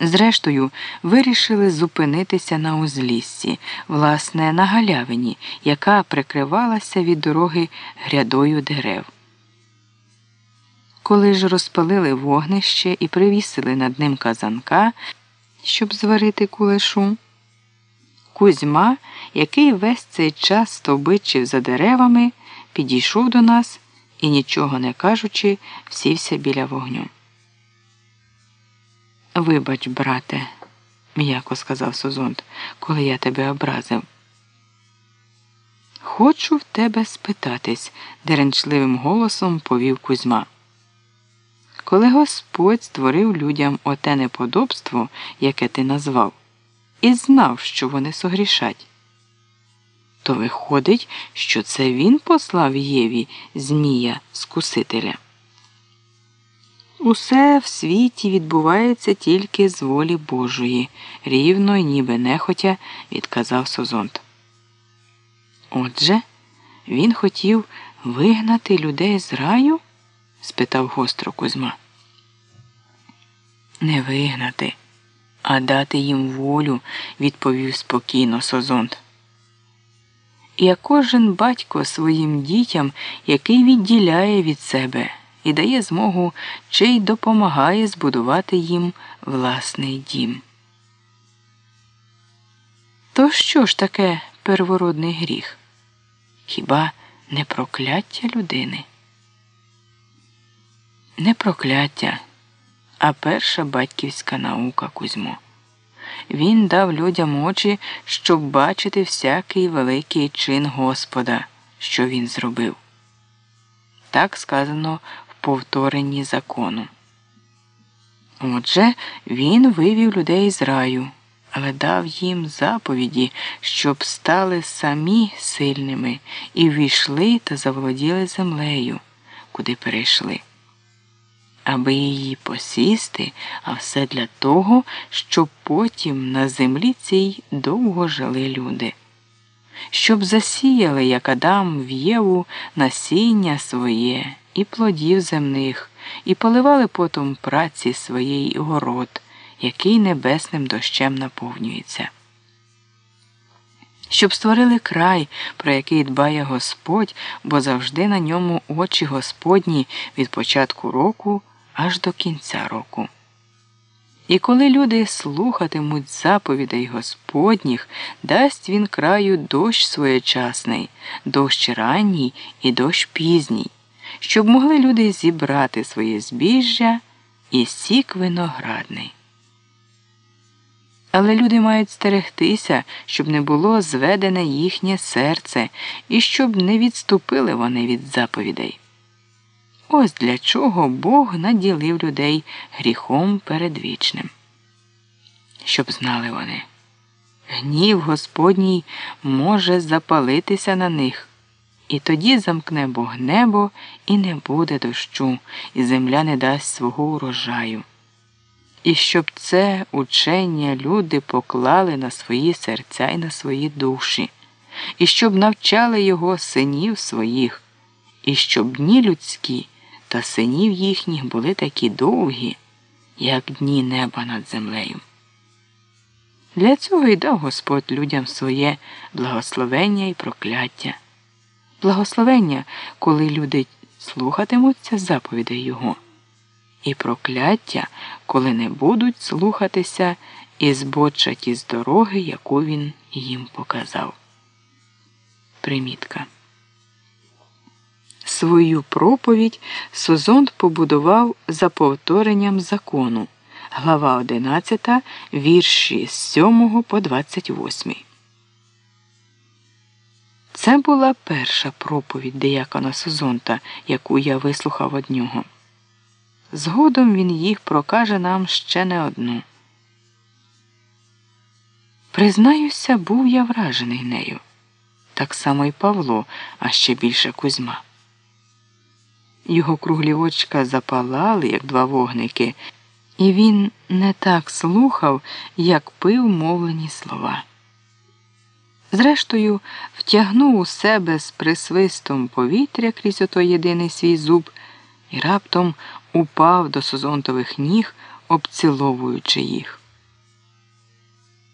Зрештою, вирішили зупинитися на узліссі, власне, на галявині, яка прикривалася від дороги грядою дерев. Коли ж розпалили вогнище і привісили над ним казанка, щоб зварити кулешу, Кузьма, який весь цей час стовбичив за деревами, підійшов до нас і, нічого не кажучи, сівся біля вогню. Вибач, брате, м'яко сказав Созонт, коли я тебе образив. Хочу в тебе спитатись, деренчливим голосом повів Кузьма. Коли Господь створив людям оте неподобство, яке ти назвав, і знав, що вони согрішать, то виходить, що це він послав Єві Змія Скусителя. Усе в світі відбувається тільки з волі Божої, рівно й ніби нехотя відказав Созонт. Отже, він хотів вигнати людей з раю? спитав гостро Кузьма. Не вигнати, а дати їм волю, відповів спокійно Созонт. Як кожен батько своїм дітям, який відділяє від себе і дає змогу чи й допомагає збудувати їм власний дім. То що ж таке первородний гріх? Хіба не прокляття людини? Не прокляття, а перша батьківська наука Кузьмо. Він дав людям очі, щоб бачити всякий великий чин Господа, що він зробив. Так сказано повторенні закону. Отже, він вивів людей з раю, але дав їм заповіді, щоб стали самі сильними і ввійшли та заволоділи землею, куди перейшли. Аби її посісти, а все для того, щоб потім на землі цій довго жили люди, щоб засіяли, як Адам в Єву, насіння своє і плодів земних, і поливали потом праці своєї город, який небесним дощем наповнюється. Щоб створили край, про який дбає Господь, бо завжди на ньому очі Господні від початку року аж до кінця року. І коли люди слухатимуть заповідей Господніх, дасть він краю дощ своєчасний, дощ ранній і дощ пізній щоб могли люди зібрати своє збіжжя і сік виноградний. Але люди мають стерегтися, щоб не було зведене їхнє серце і щоб не відступили вони від заповідей. Ось для чого Бог наділив людей гріхом передвічним. Щоб знали вони, гнів Господній може запалитися на них. І тоді замкне Бог небо і не буде дощу, і земля не дасть свого урожаю. І щоб це учення люди поклали на свої серця і на свої душі, і щоб навчали його синів своїх, і щоб дні людські та синів їхніх були такі довгі, як дні неба над землею. Для цього й дав Господь людям своє благословення і прокляття благословення, коли люди слухатимуться заповідей Його, і прокляття, коли не будуть слухатися і збочать із дороги, яку він їм показав. Примітка. Свою проповідь Созонт побудував за повторенням закону, глава 11, вірші з 7 по 28. Це була перша проповідь деякона Созонта, яку я вислухав од нього. Згодом він їх прокаже нам ще не одну. Признаюся, був я вражений нею. Так само й Павло, а ще більше Кузьма. Його круглі очка запалали, як два вогники, і він не так слухав, як пив мовлені слова. Зрештою, втягнув у себе з присвистом повітря крізь отой єдиний свій зуб і раптом упав до сузонтових ніг, обціловуючи їх.